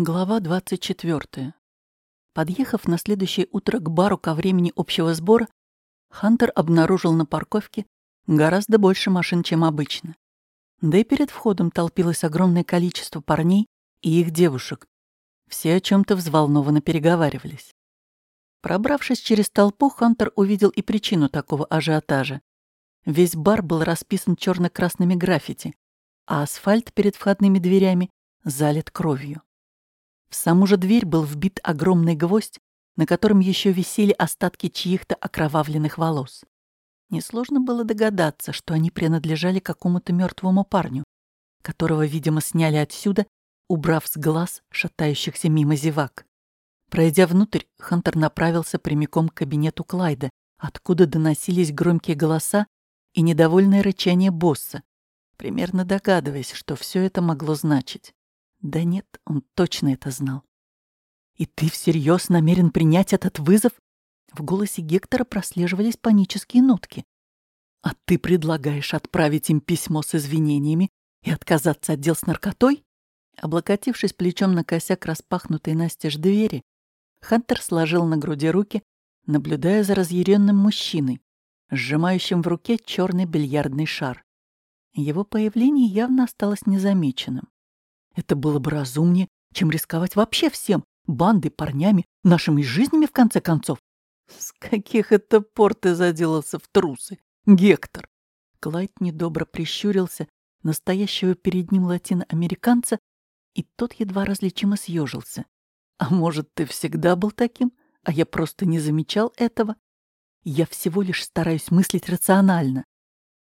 Глава 24. Подъехав на следующее утро к бару ко времени общего сбора, Хантер обнаружил на парковке гораздо больше машин, чем обычно. Да и перед входом толпилось огромное количество парней и их девушек. Все о чем то взволнованно переговаривались. Пробравшись через толпу, Хантер увидел и причину такого ажиотажа. Весь бар был расписан черно красными граффити, а асфальт перед входными дверями залит кровью. В саму же дверь был вбит огромный гвоздь, на котором еще висели остатки чьих-то окровавленных волос. Несложно было догадаться, что они принадлежали какому-то мертвому парню, которого, видимо, сняли отсюда, убрав с глаз шатающихся мимо зевак. Пройдя внутрь, Хантер направился прямиком к кабинету Клайда, откуда доносились громкие голоса и недовольное рычание босса, примерно догадываясь, что все это могло значить. Да нет, он точно это знал. «И ты всерьез намерен принять этот вызов?» В голосе Гектора прослеживались панические нотки. «А ты предлагаешь отправить им письмо с извинениями и отказаться от дел с наркотой?» Облокотившись плечом на косяк распахнутой настежь двери, Хантер сложил на груди руки, наблюдая за разъяренным мужчиной, сжимающим в руке черный бильярдный шар. Его появление явно осталось незамеченным. Это было бы разумнее, чем рисковать вообще всем, бандой, парнями, нашими жизнями, в конце концов. С каких это пор ты заделался в трусы, Гектор? Клайд недобро прищурился настоящего перед ним латиноамериканца, и тот едва различимо съежился. А может, ты всегда был таким, а я просто не замечал этого? Я всего лишь стараюсь мыслить рационально.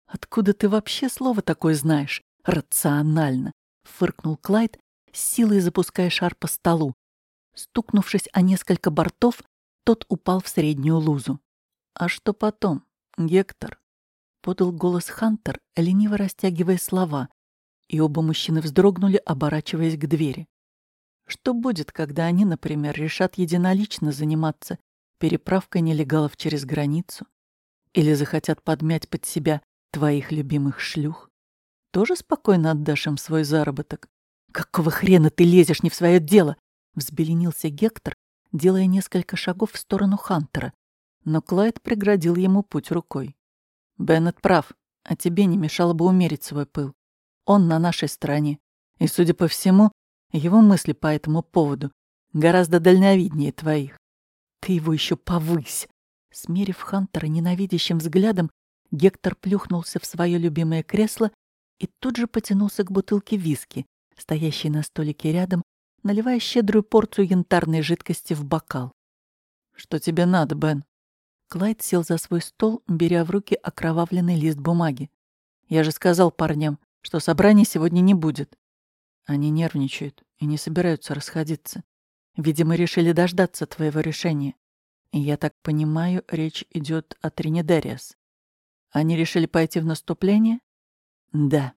Откуда ты вообще слово такое знаешь? Рационально фыркнул Клайд, с силой запуская шар по столу. Стукнувшись о несколько бортов, тот упал в среднюю лузу. «А что потом, Гектор?» — подал голос Хантер, лениво растягивая слова, и оба мужчины вздрогнули, оборачиваясь к двери. «Что будет, когда они, например, решат единолично заниматься переправкой нелегалов через границу? Или захотят подмять под себя твоих любимых шлюх? Тоже спокойно отдашь им свой заработок? Какого хрена ты лезешь не в свое дело? Взбеленился Гектор, делая несколько шагов в сторону Хантера, но Клайд преградил ему путь рукой. Беннет прав, а тебе не мешало бы умерить свой пыл. Он на нашей стороне, и, судя по всему, его мысли по этому поводу гораздо дальновиднее твоих. Ты его еще повысь. Смерив Хантера ненавидящим взглядом, Гектор плюхнулся в свое любимое кресло и тут же потянулся к бутылке виски, стоящей на столике рядом, наливая щедрую порцию янтарной жидкости в бокал. «Что тебе надо, Бен?» Клайд сел за свой стол, беря в руки окровавленный лист бумаги. «Я же сказал парням, что собрания сегодня не будет». Они нервничают и не собираются расходиться. Видимо, решили дождаться твоего решения. И я так понимаю, речь идет о Тринедариас. Они решили пойти в наступление? Да.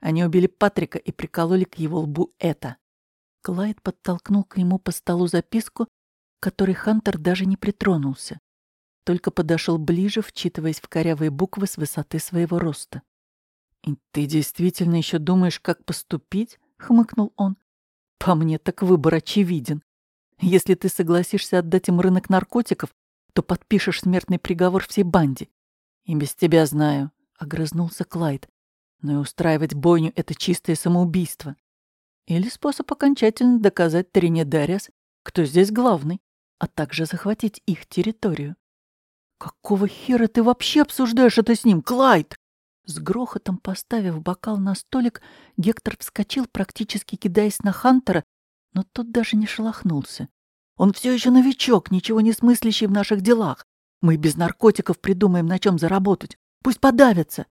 Они убили Патрика и прикололи к его лбу это. Клайд подтолкнул к нему по столу записку, которой Хантер даже не притронулся. Только подошел ближе, вчитываясь в корявые буквы с высоты своего роста. «И ты действительно еще думаешь, как поступить?» — хмыкнул он. «По мне так выбор очевиден. Если ты согласишься отдать им рынок наркотиков, то подпишешь смертный приговор всей банде. И без тебя знаю», — огрызнулся Клайд но и устраивать бойню — это чистое самоубийство. Или способ окончательно доказать Трине Дариас, кто здесь главный, а также захватить их территорию. «Какого хера ты вообще обсуждаешь это с ним, Клайд?» С грохотом поставив бокал на столик, Гектор вскочил, практически кидаясь на Хантера, но тот даже не шелохнулся. «Он все еще новичок, ничего не смыслящий в наших делах. Мы без наркотиков придумаем, на чем заработать. Пусть подавятся.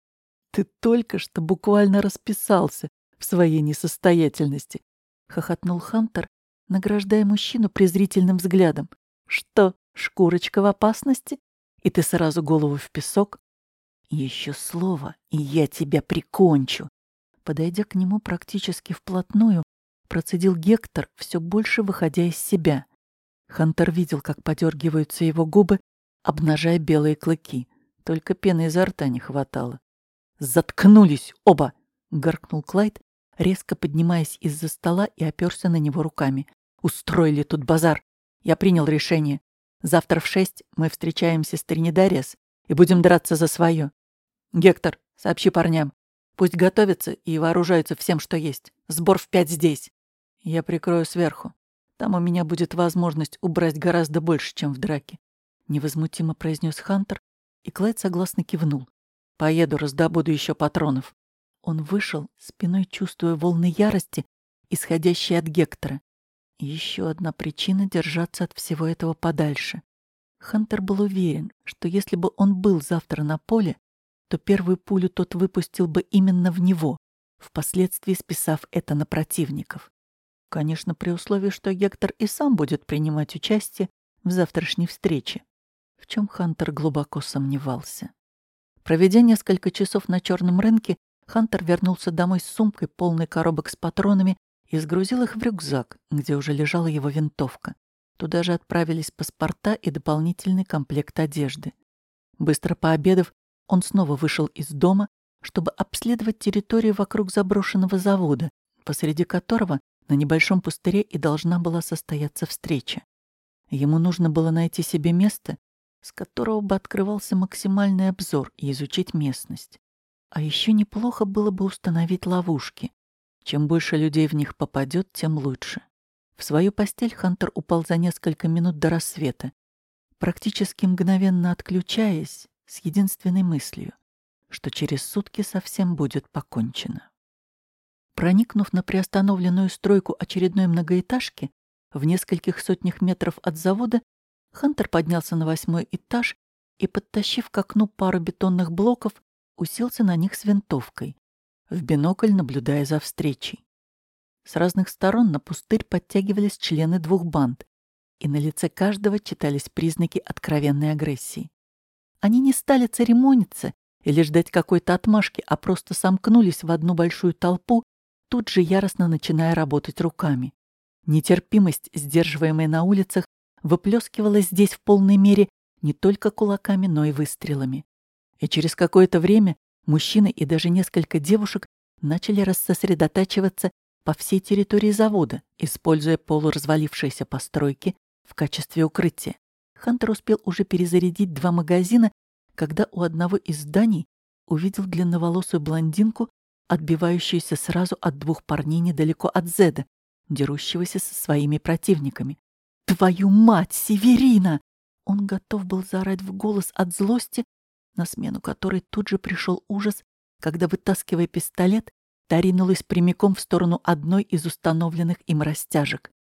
Ты только что буквально расписался в своей несостоятельности, хохотнул Хантер, награждая мужчину презрительным взглядом. Что, шкурочка в опасности? И ты сразу голову в песок? Еще слово, и я тебя прикончу. Подойдя к нему практически вплотную, процедил Гектор, все больше выходя из себя. Хантер видел, как подергиваются его губы, обнажая белые клыки. Только пены изо рта не хватало. «Заткнулись оба!» — гаркнул Клайд, резко поднимаясь из-за стола и оперся на него руками. «Устроили тут базар. Я принял решение. Завтра в шесть мы встречаемся с Тринидариас и будем драться за свое. Гектор, сообщи парням. Пусть готовятся и вооружаются всем, что есть. Сбор в пять здесь. Я прикрою сверху. Там у меня будет возможность убрать гораздо больше, чем в драке. Невозмутимо произнес Хантер, и Клайд согласно кивнул. Поеду, раздобуду еще патронов. Он вышел, спиной чувствуя волны ярости, исходящие от Гектора. Еще одна причина держаться от всего этого подальше. Хантер был уверен, что если бы он был завтра на поле, то первую пулю тот выпустил бы именно в него, впоследствии списав это на противников. Конечно, при условии, что Гектор и сам будет принимать участие в завтрашней встрече, в чем Хантер глубоко сомневался. Проведя несколько часов на черном рынке, Хантер вернулся домой с сумкой, полной коробок с патронами, и сгрузил их в рюкзак, где уже лежала его винтовка. Туда же отправились паспорта и дополнительный комплект одежды. Быстро пообедав, он снова вышел из дома, чтобы обследовать территорию вокруг заброшенного завода, посреди которого на небольшом пустыре и должна была состояться встреча. Ему нужно было найти себе место, с которого бы открывался максимальный обзор и изучить местность. А еще неплохо было бы установить ловушки. Чем больше людей в них попадет, тем лучше. В свою постель Хантер упал за несколько минут до рассвета, практически мгновенно отключаясь с единственной мыслью, что через сутки совсем будет покончено. Проникнув на приостановленную стройку очередной многоэтажки, в нескольких сотнях метров от завода, Хантер поднялся на восьмой этаж и, подтащив к окну пару бетонных блоков, уселся на них с винтовкой, в бинокль наблюдая за встречей. С разных сторон на пустырь подтягивались члены двух банд, и на лице каждого читались признаки откровенной агрессии. Они не стали церемониться или ждать какой-то отмашки, а просто сомкнулись в одну большую толпу, тут же яростно начиная работать руками. Нетерпимость, сдерживаемая на улицах, выплескивалась здесь в полной мере не только кулаками, но и выстрелами. И через какое-то время мужчины и даже несколько девушек начали рассосредотачиваться по всей территории завода, используя полуразвалившиеся постройки в качестве укрытия. Хантер успел уже перезарядить два магазина, когда у одного из зданий увидел длинноволосую блондинку, отбивающуюся сразу от двух парней недалеко от Зеда, дерущегося со своими противниками. «Твою мать, Северина!» Он готов был заорать в голос от злости, на смену которой тут же пришел ужас, когда, вытаскивая пистолет, Та ринулась прямиком в сторону одной из установленных им растяжек.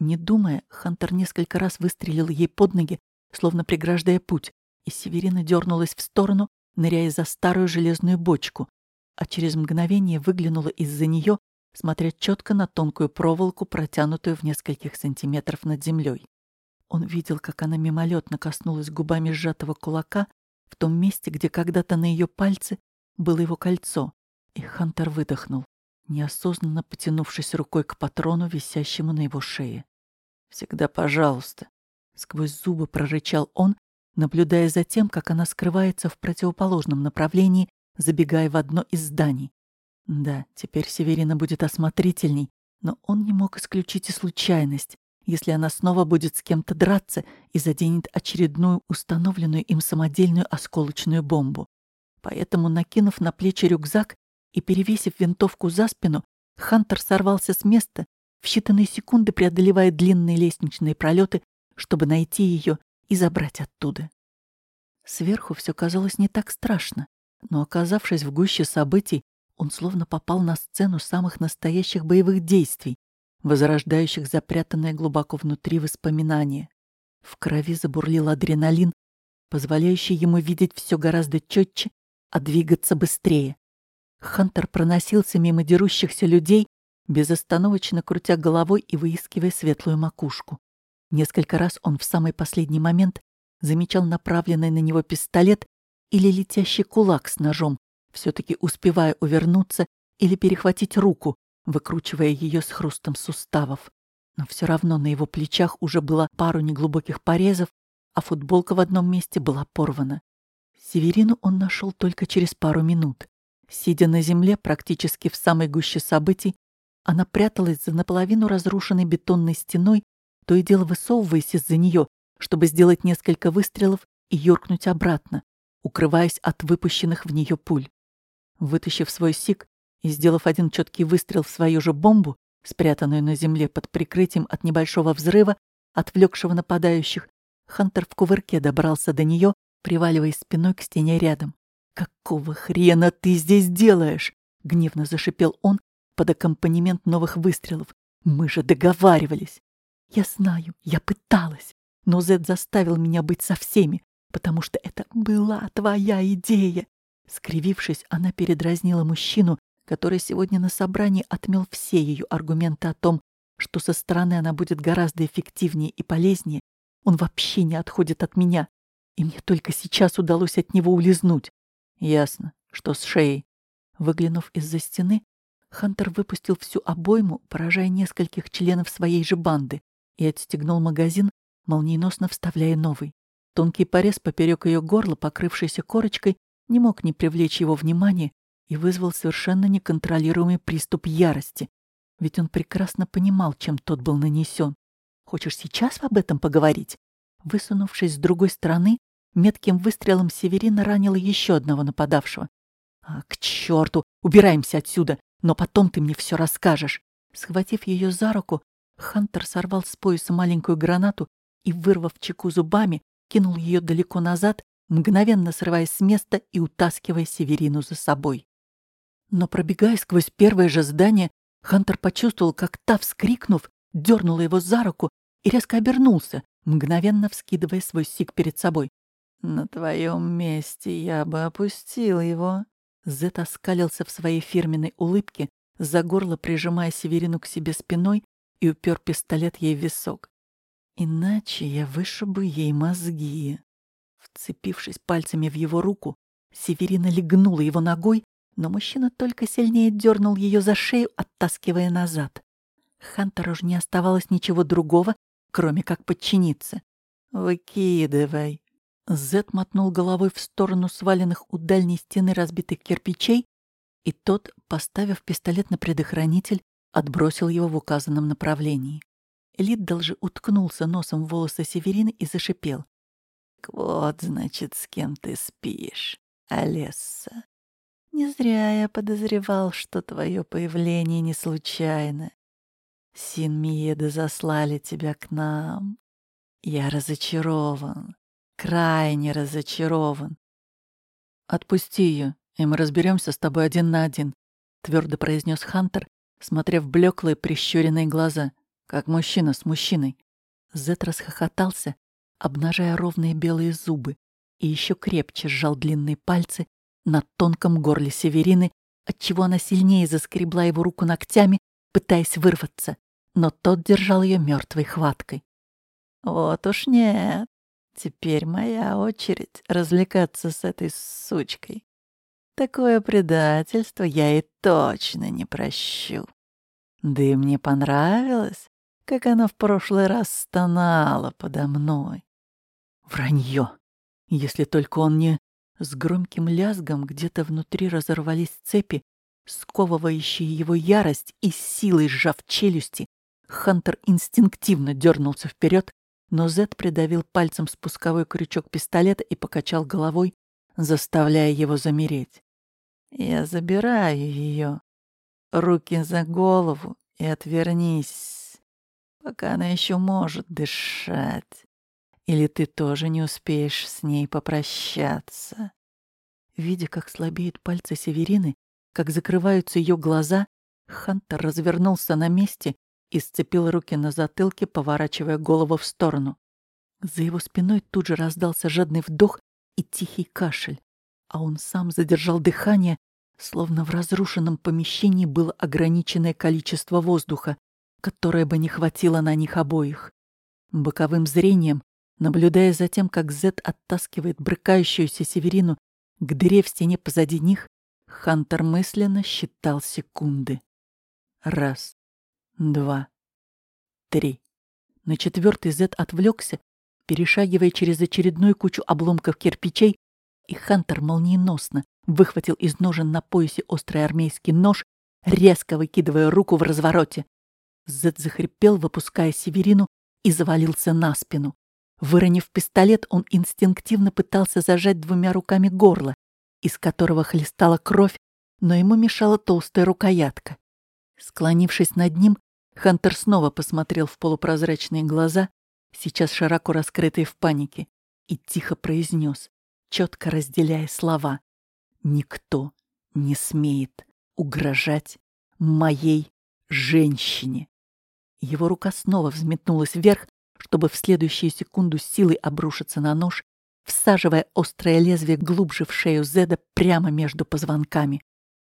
Не думая, Хантер несколько раз выстрелил ей под ноги, словно преграждая путь, и Северина дернулась в сторону, ныряя за старую железную бочку, а через мгновение выглянула из-за нее, смотря четко на тонкую проволоку, протянутую в нескольких сантиметров над землей. Он видел, как она мимолетно коснулась губами сжатого кулака в том месте, где когда-то на ее пальце было его кольцо, и Хантер выдохнул, неосознанно потянувшись рукой к патрону, висящему на его шее. «Всегда пожалуйста», — сквозь зубы прорычал он, наблюдая за тем, как она скрывается в противоположном направлении, забегая в одно из зданий. Да, теперь Северина будет осмотрительней, но он не мог исключить и случайность, если она снова будет с кем-то драться и заденет очередную установленную им самодельную осколочную бомбу. Поэтому, накинув на плечи рюкзак, и, перевесив винтовку за спину, Хантер сорвался с места, в считанные секунды преодолевая длинные лестничные пролеты, чтобы найти ее и забрать оттуда. Сверху все казалось не так страшно, но, оказавшись в гуще событий, он словно попал на сцену самых настоящих боевых действий, возрождающих запрятанное глубоко внутри воспоминания. В крови забурлил адреналин, позволяющий ему видеть все гораздо четче, а двигаться быстрее. Хантер проносился мимо дерущихся людей, безостановочно крутя головой и выискивая светлую макушку. Несколько раз он в самый последний момент замечал направленный на него пистолет или летящий кулак с ножом, все-таки успевая увернуться или перехватить руку, выкручивая ее с хрустом суставов. Но все равно на его плечах уже было пару неглубоких порезов, а футболка в одном месте была порвана. Северину он нашел только через пару минут. Сидя на земле, практически в самой гуще событий, Она пряталась за наполовину разрушенной бетонной стеной, то и дело высовываясь из-за нее, чтобы сделать несколько выстрелов и юркнуть обратно, укрываясь от выпущенных в нее пуль. Вытащив свой сик и сделав один четкий выстрел в свою же бомбу, спрятанную на земле под прикрытием от небольшого взрыва, отвлекшего нападающих, Хантер в кувырке добрался до нее, приваливаясь спиной к стене рядом. «Какого хрена ты здесь делаешь?» — гневно зашипел он под аккомпанемент новых выстрелов. «Мы же договаривались!» «Я знаю, я пыталась, но Зед заставил меня быть со всеми, потому что это была твоя идея!» Скривившись, она передразнила мужчину, который сегодня на собрании отмел все ее аргументы о том, что со стороны она будет гораздо эффективнее и полезнее, он вообще не отходит от меня, и мне только сейчас удалось от него улизнуть. Ясно, что с шеей. Выглянув из-за стены, Хантер выпустил всю обойму, поражая нескольких членов своей же банды, и отстегнул магазин, молниеносно вставляя новый. Тонкий порез поперек ее горла, покрывшийся корочкой, не мог не привлечь его внимания и вызвал совершенно неконтролируемый приступ ярости, ведь он прекрасно понимал, чем тот был нанесен. Хочешь сейчас об этом поговорить?» Высунувшись с другой стороны, метким выстрелом Северина ранила еще одного нападавшего. «А, к черту! Убираемся отсюда! Но потом ты мне все расскажешь!» Схватив ее за руку, Хантер сорвал с пояса маленькую гранату и, вырвав чеку зубами, кинул ее далеко назад, мгновенно срываясь с места и утаскивая Северину за собой. Но пробегая сквозь первое же здание, Хантер почувствовал, как та, вскрикнув, дернула его за руку и резко обернулся, мгновенно вскидывая свой сик перед собой. «На твоем месте я бы опустил его». Зет оскалился в своей фирменной улыбке, за горло прижимая Северину к себе спиной и упер пистолет ей в висок. «Иначе я вышибу ей мозги». Вцепившись пальцами в его руку, Северина легнула его ногой, но мужчина только сильнее дернул ее за шею, оттаскивая назад. Хантеру же не оставалось ничего другого, кроме как подчиниться. «Выкидывай!» Зет мотнул головой в сторону сваленных у дальней стены разбитых кирпичей, и тот, поставив пистолет на предохранитель, отбросил его в указанном направлении. Лиддл же уткнулся носом в волосы Северины и зашипел. «Вот, значит, с кем ты спишь, Олесса. Не зря я подозревал, что твое появление не случайно. Син Миеда заслали тебя к нам. Я разочарован, крайне разочарован. Отпусти ее, и мы разберемся с тобой один на один, твердо произнес Хантер, смотря в блеклые прищуренные глаза, как мужчина с мужчиной. Зет расхохотался, обнажая ровные белые зубы, и еще крепче сжал длинные пальцы на тонком горле Северины, отчего она сильнее заскребла его руку ногтями, пытаясь вырваться но тот держал ее мертвой хваткой. «Вот уж нет. Теперь моя очередь развлекаться с этой сучкой. Такое предательство я и точно не прощу. Да и мне понравилось, как она в прошлый раз стонала подо мной. Вранье. Если только он не... С громким лязгом где-то внутри разорвались цепи, сковывающие его ярость и силой сжав челюсти, Хантер инстинктивно дернулся вперед, но Зед придавил пальцем спусковой крючок пистолета и покачал головой, заставляя его замереть. «Я забираю ее. Руки за голову и отвернись, пока она еще может дышать. Или ты тоже не успеешь с ней попрощаться». Видя, как слабеют пальцы Северины, как закрываются ее глаза, Хантер развернулся на месте и сцепил руки на затылке, поворачивая голову в сторону. За его спиной тут же раздался жадный вдох и тихий кашель, а он сам задержал дыхание, словно в разрушенном помещении было ограниченное количество воздуха, которое бы не хватило на них обоих. Боковым зрением, наблюдая за тем, как Зет оттаскивает брыкающуюся Северину к дыре в стене позади них, Хантер мысленно считал секунды. Раз, два, три. На четвертый Зет отвлекся, перешагивая через очередную кучу обломков кирпичей, и Хантер молниеносно выхватил из ножен на поясе острый армейский нож резко выкидывая руку в развороте. Зед захрипел, выпуская Северину, и завалился на спину. Выронив пистолет, он инстинктивно пытался зажать двумя руками горло, из которого хлестала кровь, но ему мешала толстая рукоятка. Склонившись над ним, Хантер снова посмотрел в полупрозрачные глаза, сейчас широко раскрытые в панике, и тихо произнес, четко разделяя слова. «Никто не смеет угрожать моей женщине». Его рука снова взметнулась вверх, чтобы в следующую секунду силой обрушиться на нож, всаживая острое лезвие глубже в шею Зеда прямо между позвонками.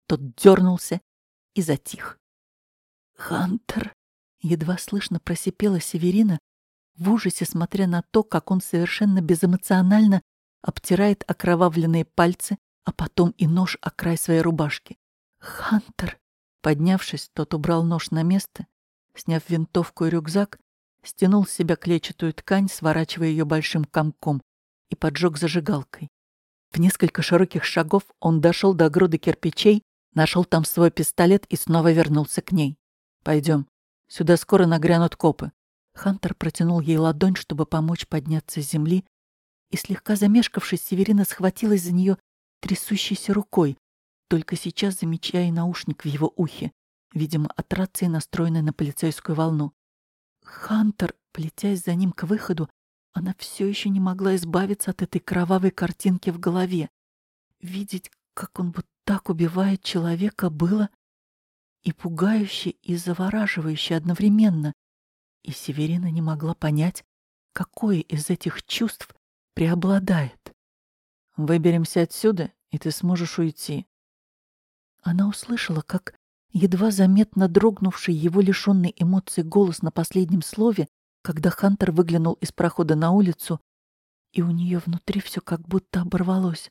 Тот дернулся и затих. «Хантер!» — едва слышно просипела Северина, в ужасе смотря на то, как он совершенно безэмоционально обтирает окровавленные пальцы, а потом и нож о край своей рубашки. «Хантер!» Поднявшись, тот убрал нож на место, сняв винтовку и рюкзак, стянул с себя клетчатую ткань, сворачивая ее большим комком, и поджег зажигалкой. В несколько широких шагов он дошел до груды кирпичей, нашел там свой пистолет и снова вернулся к ней. «Пойдем. Сюда скоро нагрянут копы. Хантер протянул ей ладонь, чтобы помочь подняться с земли, и, слегка замешкавшись, Северина схватилась за нее трясущейся рукой, только сейчас замечая наушник в его ухе, видимо, от рации, настроенной на полицейскую волну. Хантер, плетясь за ним к выходу, она все еще не могла избавиться от этой кровавой картинки в голове. Видеть, как он вот так убивает человека, было и пугающе, и завораживающе одновременно и Северина не могла понять, какое из этих чувств преобладает. «Выберемся отсюда, и ты сможешь уйти». Она услышала, как едва заметно дрогнувший его лишенный эмоций голос на последнем слове, когда Хантер выглянул из прохода на улицу, и у нее внутри все как будто оборвалось.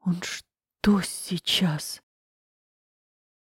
«Он что сейчас?»